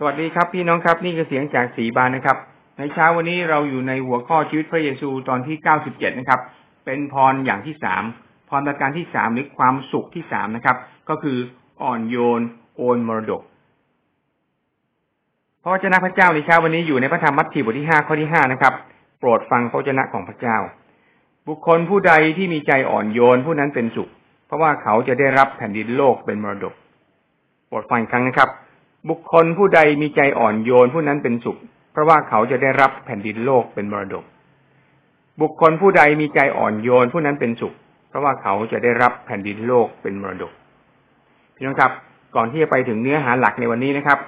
สวัสดีครับพี่น้องครับนี่คือเสียงจากสีบานนะครับ ในเช้าวันนี้เราอยู่ในหัวข้อชีวิตพระเยซูตอนที่เก้าสิบเจ็ดนะครับ เป็นพรอย่างที่สามพรประการที่สามหรือความสุขที่สามนะครับ ก็คืออ่อนโยนโอนมรดกพระวจนะพระเจ้าในเช้าวันนี้อยู่ในพระธรรมมัทธิวบทที่ห้าข้อที่ห้านะครับ โปรดฟังพระวจนะของพระเจ้า บุคคลผู้ใดที่มีใจอ่อนโยนผู้นั้นเป็นสุข เพราะว่าเขาจะได้รับแผ่นดินโลกเป็นมรดกโปรดฟังครั้งนะครับ บุคคลผู้ใดมีใจอ่อนโยนผู้นั้นเป็นสุข เพราะว่าเขาจะได้รับแผ่นดินโลกเป็นมรดก บุคคลผู้ใดมีใจอ่อนโยนผู้นั้นเป็นสุข เพราะว่าเขาจะได้รับแผ่นดินโลกเป็นมรดกพี่น้องครับ ก่อนที่จะไปถึงเนื้อหาหลักในวันนี้นะครับ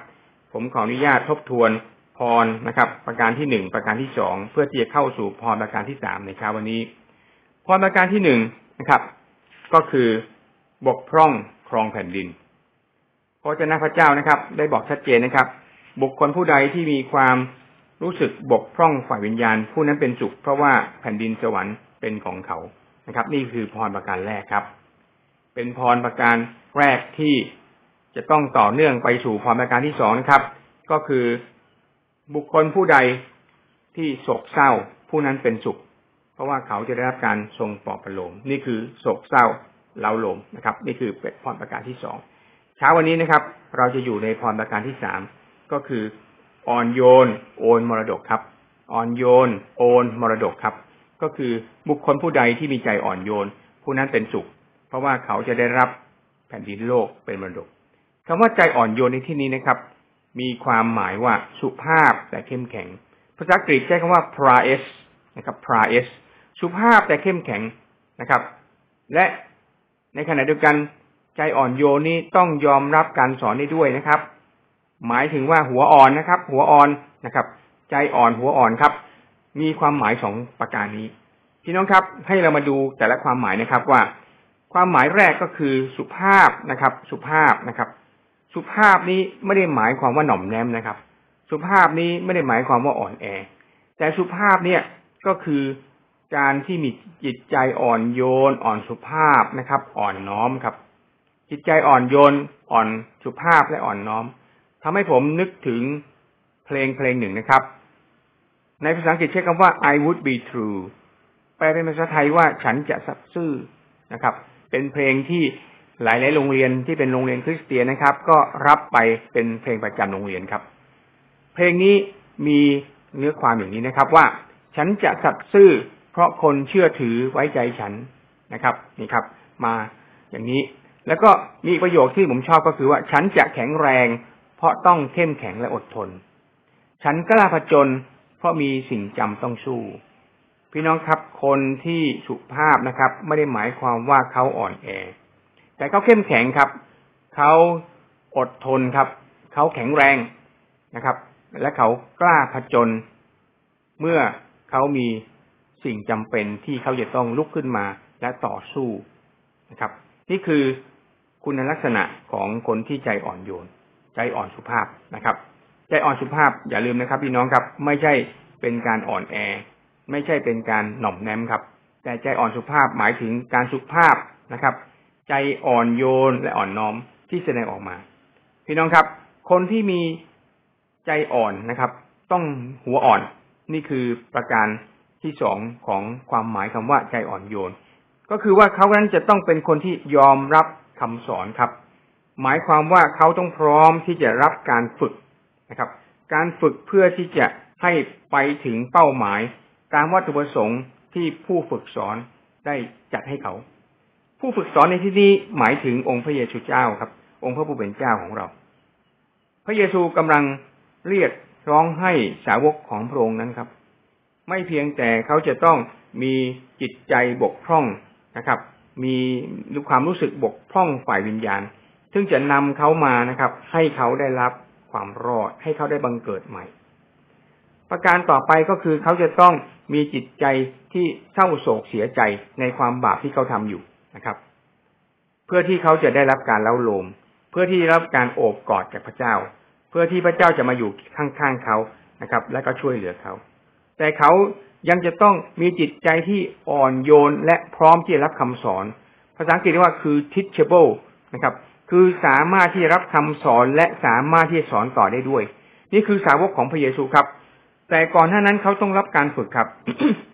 ผมขออนุญาตทบทวนพรนะครับ ประการที่หนึ่งประการที่สองเพื่อที่จะเข้าสู่พรประการที่สามในเช้าวันนี้พรประการที่หนึ่งนะครับ ก็คือบกพร่องครองแผ่นดิน พระเจ้าพระเจ้านะครับ ได้บอกชัดเจนนะครับ บุคคลผู้ใดที่มีความรู้สึกบกพร่องฝ่ายวิญญาณ ผู้นั้นเป็นสุข เพราะว่าแผ่นดินสวรรค์เป็นของเขานะครับ นี่คือพรประการแรกครับ เป็นพรประการแรกที่จะต้องต่อเนื่องไปสู่พรประการที่สองนะครับ ก็คือบุคคลผู้ใดที่โศกเศร้า ผู้นั้นเป็นสุข เพราะว่าเขาจะได้รับการทรงปลอบประโลมนี่คือโศกเศร้าเล้าลมนะครับ นี่คือเป็นพรประการที่สอง ช้าวันนี้นะครับ เราจะอยู่ในพรประการที่สามก็คืออ่อนโยน โอนมรดกครับอ่อนโยน โอนมรดกครับ ก็คือบุคคลผู้ใดที่มีใจอ่อนโยน ผู้นั้นเป็นสุข เพราะว่าเขาจะได้รับแผ่นดินโลกเป็นมรดกคำว่าใจอ่อนโยนในที่นี้นะครับ มีความหมายว่าสุภาพแต่เข้มแข็ง ภาษากรีกใช้คำว่า praes นะครับ praes สุภาพแต่เข้มแข็งนะครับ และในขณะเดียวกัน ใจอ่อนโยนนี้ต้องยอมรับการสอนได้ด้วยนะครับ หมายถึงว่าหัวอ่อนนะครับ หัวอ่อนนะครับ ใจอ่อนหัวอ่อนครับ มีความหมายสองประการนี้พี่น้องครับให้เรามาดูแต่ละความหมายนะครับว่า ความหมายแรกก็คือสุภาพนะครับ สุภาพนะครับ สุภาพนี้ไม่ได้หมายความว่าหน่อมแนมนะครับ สุภาพนี้ไม่ได้หมายความว่าอ่อนแอ แต่สุภาพเนี่ยก็คือการที่มีจิตใจอ่อนโยน อ่อนสุภาพนะครับ อ่อนน้อมครับ จิตใจอ่อนโยน อ่อนสุภาพและอ่อนน้อมทำให้ผมนึกถึงเพลงเพลงหนึ่งนะครับ ในภาษาอังกฤษใช้คำว่า I would be true แปลเป็นภาษาไทยว่าฉันจะสัตย์ซื่อนะครับ เป็นเพลงที่หลาย ๆ โรงเรียนที่เป็นโรงเรียนคริสเตียนนะครับ ก็รับไปเป็นเพลงประจำโรงเรียนครับ เพลงนี้มีเนื้อความอย่างนี้นะครับ ว่าฉันจะสัตย์ซื่อ เพราะคนเชื่อถือไว้ใจฉันนะครับ นี่ครับ มาอย่างนี้ แล้วก็มีประโยคที่ผมชอบก็คือว่า ฉันจะแข็งแรง เพราะต้องเข้มแข็งและอดทน ฉันกล้าผจญเพราะมีสิ่งจำต้องสู้ พี่น้องครับคนที่สุภาพนะครับ ไม่ได้หมายความว่าเขาอ่อนแอ แต่เขาเข้มแข็งครับ เขาอดทนครับ เขาแข็งแรงนะครับ และเขากล้าผจญเมื่อเขามีสิ่งจำเป็นที่เขาจะต้องลุกขึ้นมาและต่อสู้นะครับ นี่คือ คุณลักษณะของคนที่ใจอ่อนโยน ใจอ่อนสุภาพนะครับ ใจอ่อนสุภาพอย่าลืมนะครับพี่น้องครับ ไม่ใช่เป็นการอ่อนแอ ไม่ใช่เป็นการหน่อมแนมครับ แต่ใจอ่อนสุภาพหมายถึงการสุภาพนะครับ ใจอ่อนโยนและอ่อนน้อมที่แสดงออกมา พี่น้องครับ คนที่มีใจอ่อนนะครับ ต้องหัวอ่อนนี่คือประการที่สองของความหมายคำว่าใจอ่อนโยน ก็คือว่าเขานั้นจะต้องเป็นคนที่ยอมรับ คำสอนครับ หมายความว่าเขาต้องพร้อมที่จะรับการฝึกนะครับ การฝึกเพื่อที่จะให้ไปถึงเป้าหมาย ตามวัตถุประสงค์ที่ผู้ฝึกสอนได้จัดให้เขา ผู้ฝึกสอนในที่นี้หมายถึงองค์พระเยซูเจ้าครับ องค์พระผู้เป็นเจ้าของเรา พระเยซูกำลังเรียกร้องให้สาวกของพระองค์นั้นครับ ไม่เพียงแต่เขาจะต้องมีจิตใจบกพร่องนะครับ มีความรู้สึกบกพร่องฝ่ายวิญญาณ ซึ่งจะนำเขามานะครับ ให้เขาได้รับความรอด ให้เขาได้บังเกิดใหม่ ประการต่อไปก็คือเขาจะต้องมีจิตใจที่เศร้าโศกเสียใจในความบาปที่เขาทำอยู่นะครับ เพื่อที่เขาจะได้รับการเล้าโลม เพื่อที่รับการโอบกอดจากพระเจ้า เพื่อที่พระเจ้าจะมาอยู่ข้างๆเขานะครับ และก็ช่วยเหลือเขา แต่เขา ยังจะต้องมีจิตใจที่อ่อนโยนและพร้อมที่จะรับคำสอน ภาษาอังกฤษเรียกว่าคือ teachable นะครับ คือสามารถที่จะรับคำสอนและสามารถที่จะสอนต่อได้ด้วย นี่คือสาวกของพระเยซูครับ แต่ก่อนหน้านั้นเขาต้องรับการฝึกครับ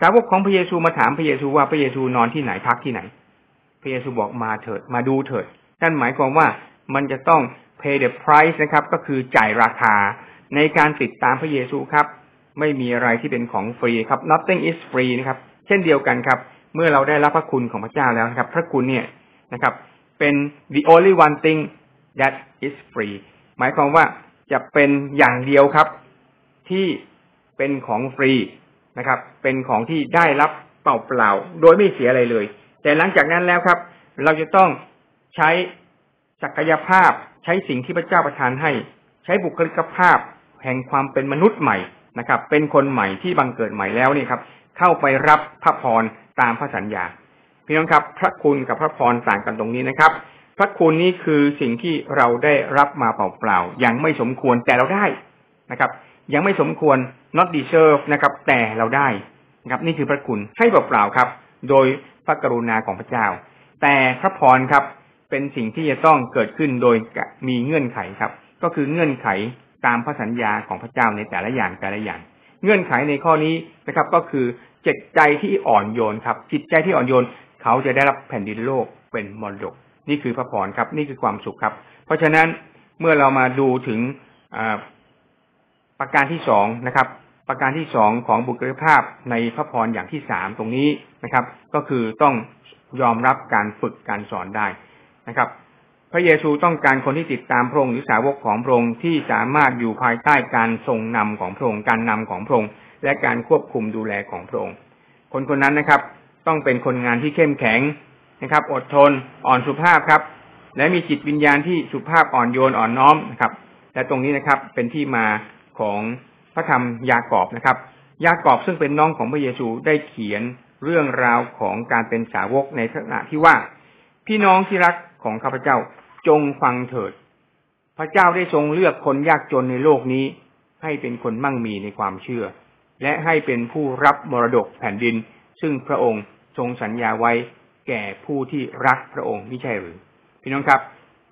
สาวกของพระเยซูมาถามพระเยซูว่าพระเยซูนอนที่ไหนพักที่ไหน พระเยซูบอกมาเถิดมาดูเถิดนั่นหมายความว่ามันจะต้อง pay the price นะครับ ก็คือจ่ายราคาในการติดตามพระเยซูครับ ไม่มีอะไรที่เป็นของฟรีครับ nothing is free นะครับ เช่นเดียวกันครับ เมื่อเราได้รับพระคุณของพระเจ้าแล้วนะครับ พระคุณเนี่ยนะครับ เป็น the only one thing that is free หมายความว่าจะเป็นอย่างเดียวครับ ที่เป็นของฟรีนะครับ เป็นของที่ได้รับเปล่าเปล่าโดยไม่เสียอะไรเลย แต่หลังจากนั้นแล้วครับ เราจะต้องใช้ศักยภาพใช้สิ่งที่พระเจ้าประทานให้ ใช้บุคลิกภาพแห่งความเป็นมนุษย์ใหม่ นะครับ เป็นคนใหม่ที่บังเกิดใหม่แล้วนี่ครับ เข้าไปรับพระพรตามพระสัญญาพี่น้องครับ พระคุณกับพระพรต่างกันตรงนี้นะครับ พระคุณนี้คือสิ่งที่เราได้รับมาเปล่าๆยังไม่สมควรแต่เราได้นะครับ ยังไม่สมควร not deserve นะครับ แต่เราได้นะครับ นี่คือพระคุณให้เปล่าๆครับ โดยพระกรุณาของพระเจ้า แต่พระพรครับเป็นสิ่งที่จะต้องเกิดขึ้นโดยมีเงื่อนไขครับ ก็คือเงื่อนไข ตามพระสัญญาของพระเจ้าในแต่ละอย่างแต่ละอย่าง เงื่อนไขในข้อนี้นะครับ ก็คือจิตใจที่อ่อนโยนครับ จิตใจที่อ่อนโยน เขาจะได้รับแผ่นดินโลกเป็นมรดก นี่คือพระพรครับ นี่คือความสุขครับ เพราะฉะนั้นเมื่อเรามาดูถึงประการที่สองนะครับ ประการที่สองของบุคลิกภาพในพระพรอย่างที่สามตรงนี้นะครับ ก็คือต้องยอมรับการฝึกการสอนได้นะครับ พระเยซูต้องการคนที่ติดตามพระองค์หรือสาวกของพระองค์ที่สามารถอยู่ภายใต้การทรงนำของพระองค์การนำของพระองค์และการควบคุมดูแลของพระองค์ คนคนนั้นนะครับ ต้องเป็นคนงานที่เข้มแข็งนะครับ อดทน อ่อนสุภาพครับ และมีจิตวิญญาณที่สุภาพอ่อนโยนอ่อนน้อมนะครับ และตรงนี้นะครับเป็นที่มาของพระธรรมยากอบนะครับ ยากอบซึ่งเป็นน้องของพระเยซูได้เขียนเรื่องราวของการเป็นสาวกในขณะที่ว่า พี่น้องที่รัก ของข้าพเจ้า จงฟังเถิด พระเจ้าได้ทรงเลือกคนยากจนในโลกนี้ ให้เป็นคนมั่งมีในความเชื่อ และให้เป็นผู้รับมรดกแผ่นดิน ซึ่งพระองค์ทรงสัญญาไว้แก่ผู้ที่รักพระองค์ไม่ใช่หรือ พี่น้องครับ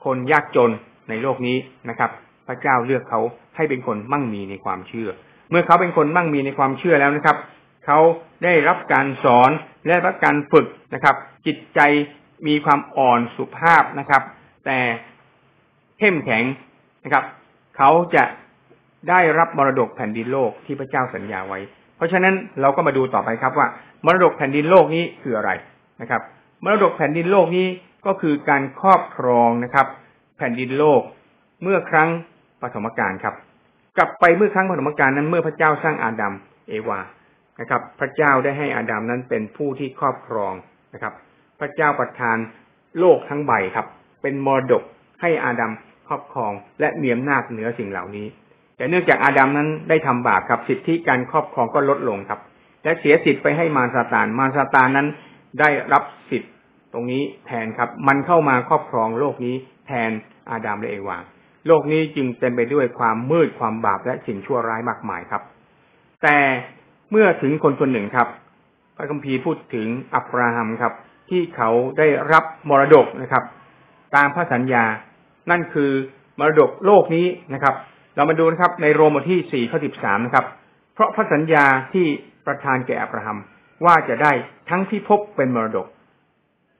คนยากจนในโลกนี้นะครับ พระเจ้าเลือกเขาให้เป็นคนมั่งมีในความเชื่อ เมื่อเขาเป็นคนมั่งมีในความเชื่อแล้วนะครับ เขาได้รับการสอนและรับการฝึกนะครับ จิตใจ มีความอ่อนสุภาพนะครับ แต่เข้มแข็งนะครับ เขาจะได้รับมรดกแผ่นดินโลกที่พระเจ้าสัญญาไว้ เพราะฉะนั้นเราก็มาดูต่อไปครับว่ามรดกแผ่นดินโลกนี้คืออะไรนะครับ มรดกแผ่นดินโลกนี้ก็คือการครอบครองนะครับ แผ่นดินโลกเมื่อครั้งปฐมกาลครับ กลับไปเมื่อครั้งปฐมกาลนั้นเมื่อพระเจ้าสร้างอาดัมเอวานะครับ พระเจ้าได้ให้อาดัมนั้นเป็นผู้ที่ครอบครองนะครับ พระเจ้าประทานโลกทั้งใบครับ เป็นมรดกให้อาดัมครอบครอง และมีอำนาจเหนือสิ่งเหล่านี้ แต่เนื่องจากอาดัมนั้นได้ทำบาปครับสิทธิการครอบครองก็ลดลงครับ และเสียสิทธิ์ไปให้มารซาตาน มารซาตานนั้นได้รับสิทธิ์ตรงนี้แทนครับ มันเข้ามาครอบครองโลกนี้แทนอาดัมและเอวาโลกนี้จึงเต็มไปด้วยความมืดความบาปและสิ่งชั่วร้ายมากมายครับ แต่เมื่อถึงคนคนหนึ่งครับ พระคัมภีร์พูดถึงอับราฮัมครับ ที่เขาได้รับมรดกนะครับ ตามพระสัญญา นั่นคือมรดกโลกนี้นะครับ เรามาดูนะครับ ในโรมบทที่สี่ข้อสิบสามนะครับ เพราะพระสัญญาที่ประทานแก่อับราฮัมว่าจะได้ทั้งที่พบเป็นมรดก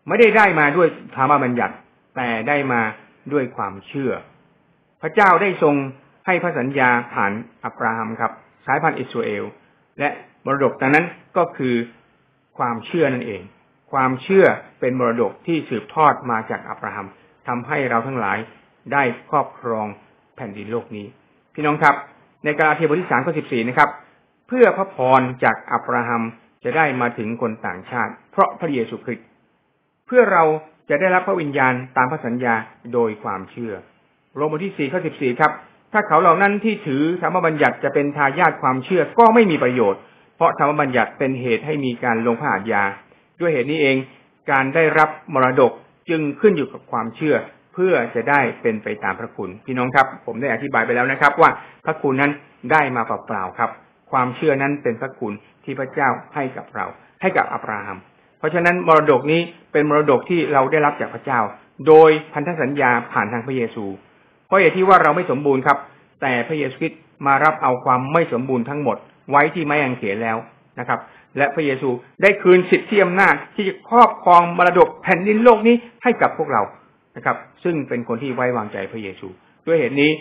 ไม่ได้ได้มาด้วยธรรมบัญญัติ แต่ได้มาด้วยความเชื่อ พระเจ้าได้ทรงให้พระสัญญาผ่านอับราฮัมครับสายพันธุ์อิสราเอล และมรดกตอนนั้นก็คือความเชื่อนั่นเอง ความเชื่อเป็นมรดกที่สืบทอดมาจากอับราฮัมทำให้เราทั้งหลายได้ครอบครองแผ่นดินโลกนี้ พี่น้องครับ ในกาลาเทียบทที่สามข้อสิบสี่นะครับ เพื่อพระพรจากอับราฮัมจะได้มาถึงคนต่างชาติ เพราะพระเยซูคริสต์เพื่อเราจะได้รับพระวิญญาณตามพระสัญญาโดยความเชื่อ โรมบทที่สี่ข้อสิบสี่ครับ ถ้าเขาเหล่านั้นที่ถือธรรมบัญญัติจะเป็นทายาทความเชื่อก็ไม่มีประโยชน์ เพราะธรรมบัญญัติเป็นเหตุให้มีการลงพระอาญา ด้วยเหตุนี้เองการได้รับมรดกจึงขึ้นอยู่กับความเชื่อ เพื่อจะได้เป็นไปตามพระคุณ พี่น้องครับ ผมได้อธิบายไปแล้วนะครับ ว่าพระคุณนั้นได้มาเปล่าๆครับ ความเชื่อนั้นเป็นพระคุณที่พระเจ้าให้กับเรา ให้กับอับราฮัม เพราะฉะนั้นมรดกนี้เป็นมรดกที่เราได้รับจากพระเจ้า โดยพันธสัญญาผ่านทางพระเยซู เพราะอย่างที่ว่าเราไม่สมบูรณ์ครับ แต่พระเยซูคริสต์มารับเอาความไม่สมบูรณ์ทั้งหมดไว้ที่ไม้กางเขนแล้วนะครับ และพระเยซูได้คืนสิทธิอำนาจที่จะครอบครองมรดกแผ่นดินโลกนี้ให้กับพวกเรานะครับ ซึ่งเป็นคนที่ไว้วางใจพระเยซู ด้วยเหตุนี้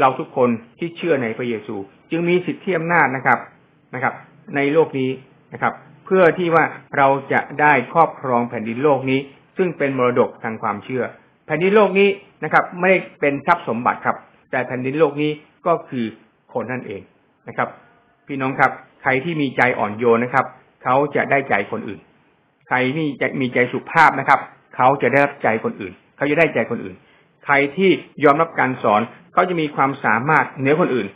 เราทุกคนที่เชื่อในพระเยซู จึงมีสิทธิอำนาจนะครับนะครับ ในโลกนี้นะครับ เพื่อที่ว่าเราจะได้ครอบครองแผ่นดินโลกนี้ ซึ่งเป็นมรดกทางความเชื่อ แผ่นดินโลกนี้นะครับ ไม่เป็นทรัพย์สมบัติครับ แต่แผ่นดินโลกนี้ก็คือคนนั่นเองนะครับ พี่น้องครับ ใครที่มีใจอ่อนโยนนะครับ เขาจะได้ใจคนอื่น ใครที่จะมีใจสุภาพนะครับ เขาจะได้รับใจคนอื่น เขาจะได้ใจคนอื่น ใครที่ยอมรับการสอน เขาจะมีความสามารถเหนือคนอื่น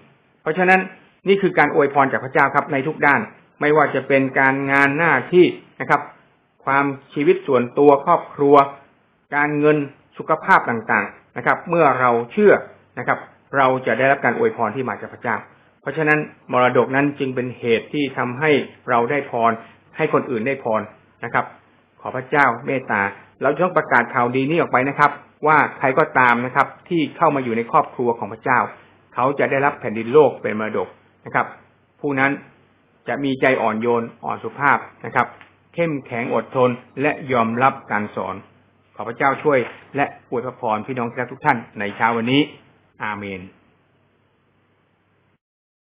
เพราะฉะนั้นนี่คือการอวยพรจากพระเจ้าครับในทุกด้าน ไม่ว่าจะเป็นการงานหน้าที่นะครับ ความชีวิตส่วนตัวครอบครัว การเงินสุขภาพต่างๆนะครับ เมื่อเราเชื่อนะครับ เราจะได้รับการอวยพรที่มาจากพระเจ้า ราะฉะนั้นมรดกนั้นจึงเป็นเหตุที่ทำให้เราได้พร ให้คนอื่นได้พรนะครับ ขอพระเจ้าเมตตา เราต้องประกาศข่าวดีนี้ออกไปนะครับ ว่าใครก็ตามนะครับ ที่เข้ามาอยู่ในครอบครัวของพระเจ้า เขาจะได้รับแผ่นดินโลกเป็นมรดกนะครับ ผู้นั้นจะมีใจอ่อนโยนอ่อนสุภาพนะครับ เข้มแข็งอดทนและยอมรับการสอน ขอพระเจ้าช่วย และอวยพรพี่น้องทุกท่านในเช้าวันนี้ อาเมน